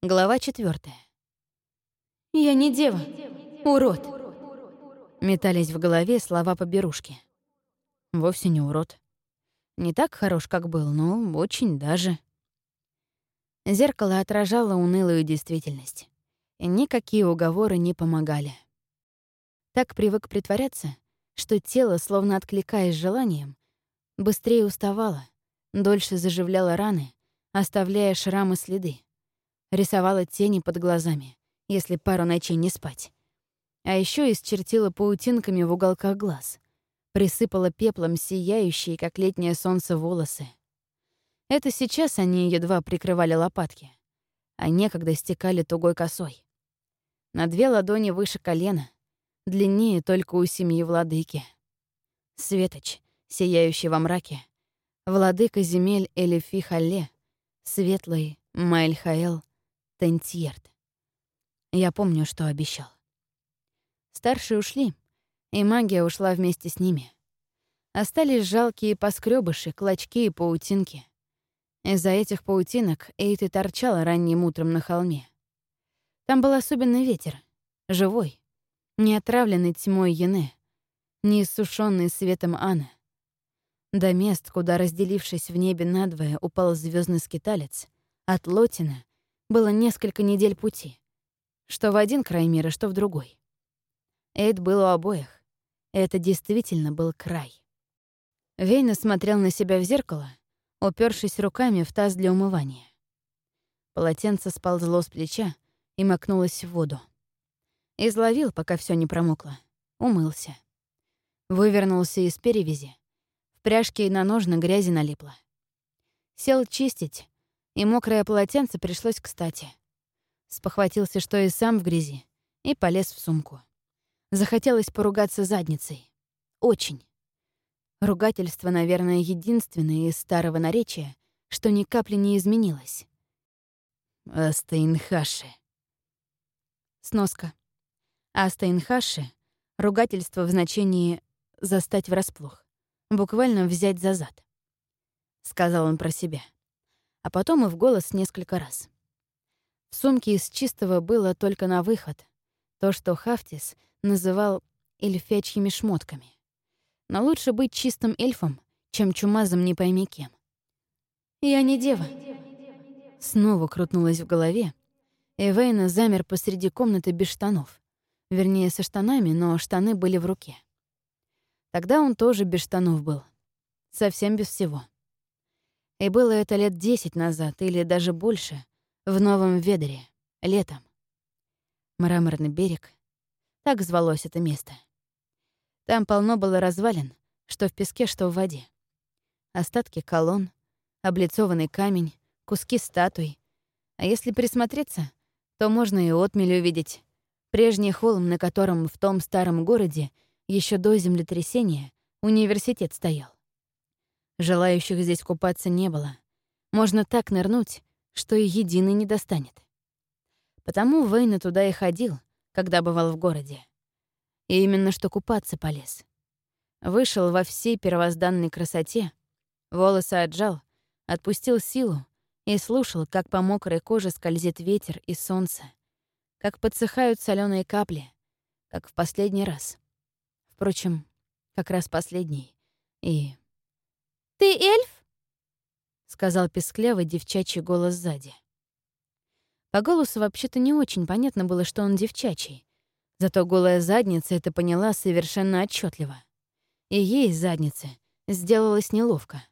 Глава четвертая. «Я не дева, урод!» Метались в голове слова поберушки. Вовсе не урод. Не так хорош, как был, но очень даже. Зеркало отражало унылую действительность. И никакие уговоры не помогали. Так привык притворяться, что тело, словно откликаясь желанием, быстрее уставало, дольше заживляло раны, оставляя шрамы следы рисовала тени под глазами, если пару ночей не спать. А еще исчертила паутинками в уголках глаз, присыпала пеплом сияющие, как летнее солнце, волосы. Это сейчас они едва прикрывали лопатки, а некогда стекали тугой косой. На две ладони выше колена, длиннее только у семьи владыки. Светоч, сияющий во мраке, владыка земель Элифи Халле, светлый Майльхаэл, Тентьерт. Я помню, что обещал. Старшие ушли, и магия ушла вместе с ними. Остались жалкие поскребыши, клочки и паутинки. Из-за этих паутинок Эйт и торчала ранним утром на холме. Там был особенный ветер, живой, не отравленный тьмой Яне, не иссушенный светом Анны. До мест, куда, разделившись в небе надвое, упал звездный скиталец, от Лотина было несколько недель пути. Что в один край мира, что в другой. Эйд был у обоих. Это действительно был край. Вейна смотрел на себя в зеркало, упершись руками в таз для умывания. Полотенце сползло с плеча и макнулось в воду. Изловил, пока все не промокло. Умылся. Вывернулся из перевязи. В пряжке и на ножны грязи налипло. Сел чистить, и мокрое полотенце пришлось кстати. Спохватился, что и сам в грязи, и полез в сумку. Захотелось поругаться задницей. Очень. Ругательство, наверное, единственное из старого наречия, что ни капли не изменилось. Астейнхаши. Сноска. Астейнхаши — ругательство в значении «застать врасплох», буквально «взять за зад», — сказал он про себя а потом и в голос несколько раз. В сумке из чистого было только на выход, то, что Хафтис называл эльфячьими шмотками. Но лучше быть чистым эльфом, чем чумазом не пойми кем. «Я не дева». Снова крутнулась в голове, и Вейна замер посреди комнаты без штанов. Вернее, со штанами, но штаны были в руке. Тогда он тоже без штанов был. Совсем без всего. И было это лет десять назад или даже больше, в Новом Ведере, летом. Мраморный берег. Так звалось это место. Там полно было развалин, что в песке, что в воде. Остатки колонн, облицованный камень, куски статуй. А если присмотреться, то можно и отмель увидеть. Прежний холм, на котором в том старом городе еще до землетрясения университет стоял. Желающих здесь купаться не было. Можно так нырнуть, что и единый не достанет. Потому Вейна туда и ходил, когда бывал в городе. И именно что купаться полез. Вышел во всей первозданной красоте, волосы отжал, отпустил силу и слушал, как по мокрой коже скользит ветер и солнце, как подсыхают соленые капли, как в последний раз. Впрочем, как раз последний. И «Ты эльф?» — сказал песклявый девчачий голос сзади. По голосу вообще-то не очень понятно было, что он девчачий. Зато голая задница это поняла совершенно отчетливо. И ей, заднице, сделалось неловко.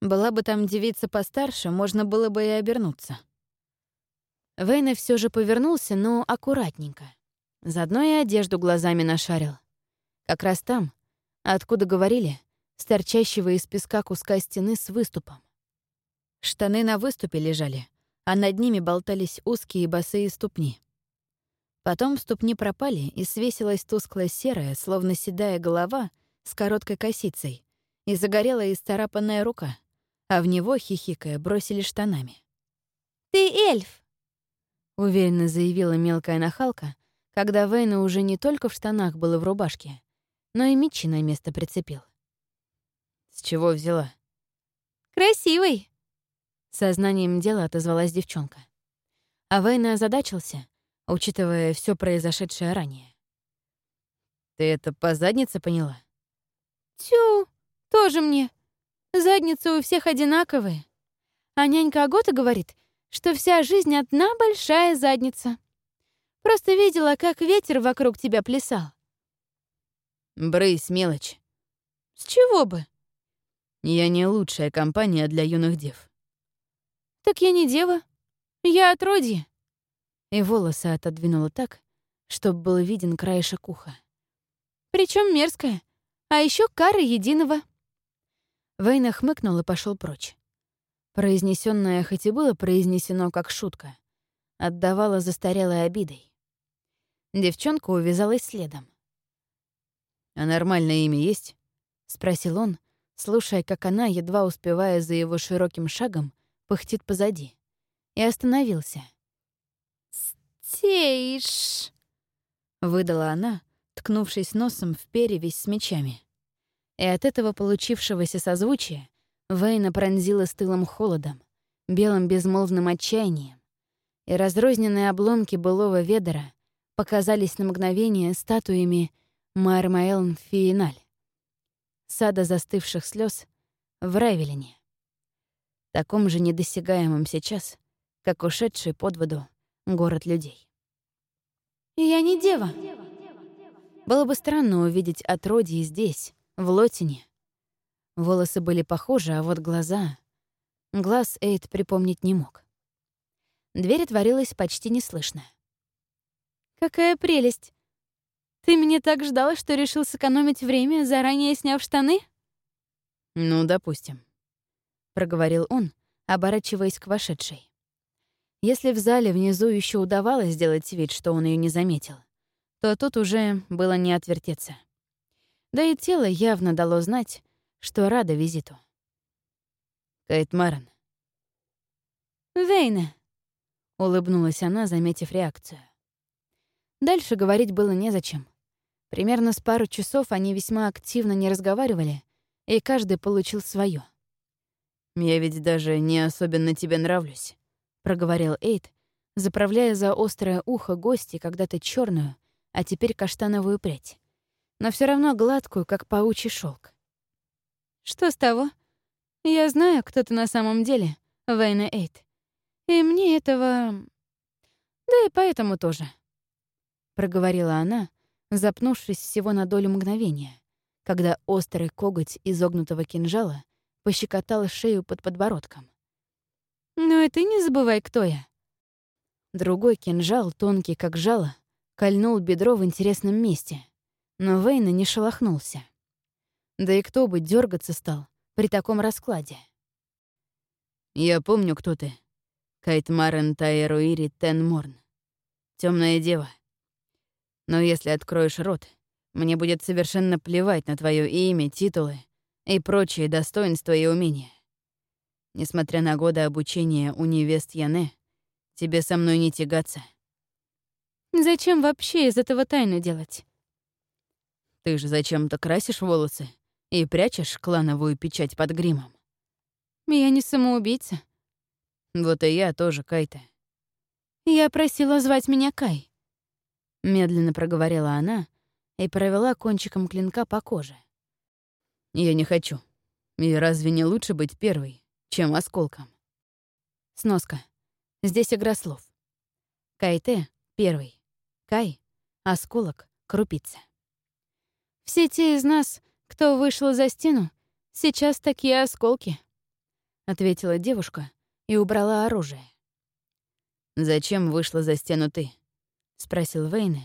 Была бы там девица постарше, можно было бы и обернуться. Вейна все же повернулся, но аккуратненько. Заодно и одежду глазами нашарил. Как раз там, откуда говорили, с торчащего из песка куска стены с выступом. Штаны на выступе лежали, а над ними болтались узкие босые ступни. Потом ступни пропали, и свесилась тусклая серая, словно седая голова с короткой косицей, и загорела исцарапанная рука, а в него, хихикая, бросили штанами. «Ты эльф!» — уверенно заявила мелкая нахалка, когда Вейна уже не только в штанах был и в рубашке, но и мечи на место прицепил. С чего взяла? Красивый. Сознанием дела отозвалась девчонка. А Вейна озадачился, учитывая все произошедшее ранее. «Ты это по заднице поняла?» Тю, тоже мне. Задницы у всех одинаковые. А нянька Агота говорит, что вся жизнь одна большая задница. Просто видела, как ветер вокруг тебя плясал. Брысь, мелочь. С чего бы? Я не лучшая компания для юных дев. Так я не дева. Я отродье. И волосы отодвинула так, чтобы был виден краешек уха. Причем мерзкая. А еще кара единого. Вейна хмыкнул и пошел прочь. Произнесенное хоть и было произнесено как шутка, отдавало застарелой обидой. Девчонка увязалась следом. «А нормальное имя есть?» — спросил он, слушая, как она, едва успевая за его широким шагом, пыхтит позади, и остановился. «Стейш!» — выдала она, ткнувшись носом в перевесь с мечами. И от этого получившегося созвучия Вейна пронзила стылым холодом, белым безмолвным отчаянием, и разрозненные обломки былого ведра показались на мгновение статуями Мармаэлн Фиеналь, сада застывших слез в Райвелине, таком же недосягаемом сейчас, как ушедший под воду город людей. «Я не дева», было бы странно увидеть отродье здесь, в Лотине. Волосы были похожи, а вот глаза... Глаз Эйд припомнить не мог. Дверь отворилась почти неслышно. «Какая прелесть! Ты меня так ждала, что решил сэкономить время, заранее сняв штаны?» «Ну, допустим», — проговорил он, оборачиваясь к вошедшей. Если в зале внизу еще удавалось сделать вид, что он ее не заметил, то тут уже было не отвертеться. Да и тело явно дало знать, что рада визиту. «Кейт Марен». «Вейна», — улыбнулась она, заметив реакцию. Дальше говорить было незачем. Примерно с пару часов они весьма активно не разговаривали, и каждый получил свое. «Я ведь даже не особенно тебе нравлюсь», — проговорил Эйд, заправляя за острое ухо гости когда-то черную, а теперь каштановую прядь, но все равно гладкую, как паучий шелк. «Что с того? Я знаю, кто ты на самом деле, Вейна Эйт. И мне этого... Да и поэтому тоже», — проговорила она, запнувшись всего на долю мгновения, когда острый коготь изогнутого кинжала пощекотал шею под подбородком. «Ну и ты не забывай, кто я». Другой кинжал, тонкий как жало, кольнул бедро в интересном месте, но Вейна не шелохнулся. Да и кто бы дергаться стал при таком раскладе? «Я помню, кто ты. Кайт Марен Таэруири Тенморн. Темная дева. Но если откроешь рот, мне будет совершенно плевать на твое имя, титулы и прочие достоинства и умения. Несмотря на годы обучения у невест Яне, тебе со мной не тягаться». Зачем вообще из этого тайну делать? Ты же зачем-то красишь волосы и прячешь клановую печать под гримом. Я не самоубийца. Вот и я тоже, Кайта. Я просила звать меня Кай. Медленно проговорила она и провела кончиком клинка по коже. Я не хочу. И разве не лучше быть первой, чем осколком? Сноска. Здесь игра слов. Кайте — первый. Кай — осколок, крупица. «Все те из нас, кто вышел за стену, сейчас такие осколки», — ответила девушка и убрала оружие. «Зачем вышла за стену ты?» — спросил Вейна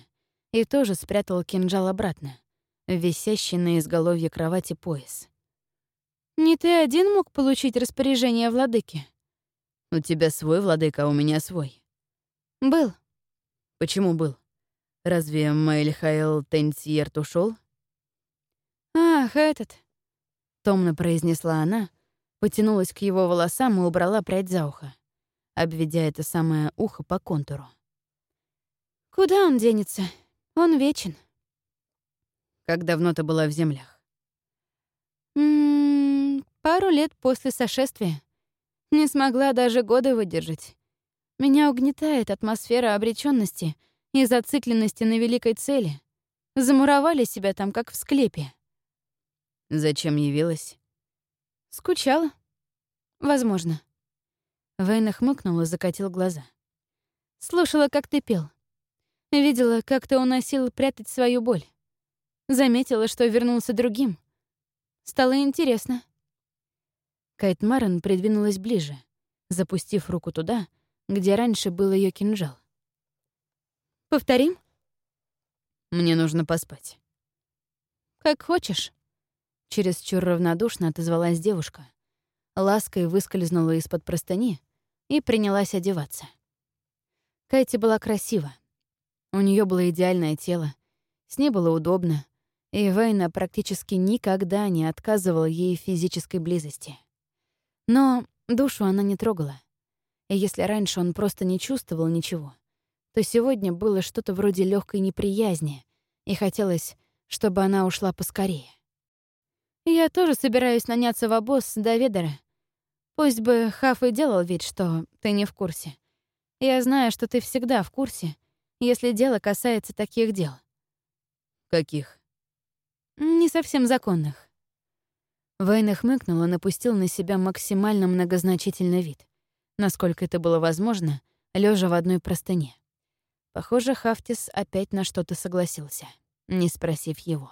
и тоже спрятал кинжал обратно, висящий на изголовье кровати пояс. «Не ты один мог получить распоряжение владыки?» «У тебя свой владыка, а у меня свой». «Был». «Почему был?» Разве Мэйльхайл Тенсиерт ушел? «Ах, этот!» — томно произнесла она, потянулась к его волосам и убрала прядь за ухо, обведя это самое ухо по контуру. «Куда он денется? Он вечен». «Как давно ты была в землях?» М -м, «Пару лет после сошествия. Не смогла даже года выдержать. Меня угнетает атмосфера обречённости и зацикленности на великой цели. Замуровали себя там, как в склепе. Зачем явилась? Скучала. Возможно. Вейна хмыкнул и закатил глаза. Слушала, как ты пел. Видела, как ты уносил прятать свою боль. Заметила, что вернулся другим. Стало интересно. Кайт Марен придвинулась ближе, запустив руку туда, где раньше был ее кинжал. «Повторим?» «Мне нужно поспать». «Как хочешь». Чересчур равнодушно отозвалась девушка. Лаской выскользнула из-под простыни и принялась одеваться. Кайти была красива. У нее было идеальное тело, с ней было удобно, и Вейна практически никогда не отказывал ей физической близости. Но душу она не трогала. И если раньше он просто не чувствовал ничего, то сегодня было что-то вроде легкой неприязни, и хотелось, чтобы она ушла поскорее. «Я тоже собираюсь наняться в обоз до Ведера. Пусть бы Хаф и делал вид, что ты не в курсе. Я знаю, что ты всегда в курсе, если дело касается таких дел». «Каких?» Не совсем законных. Вейна хмыкнул и напустил на себя максимально многозначительный вид, насколько это было возможно, лежа в одной простыне. Похоже, Хафтис опять на что-то согласился, не спросив его.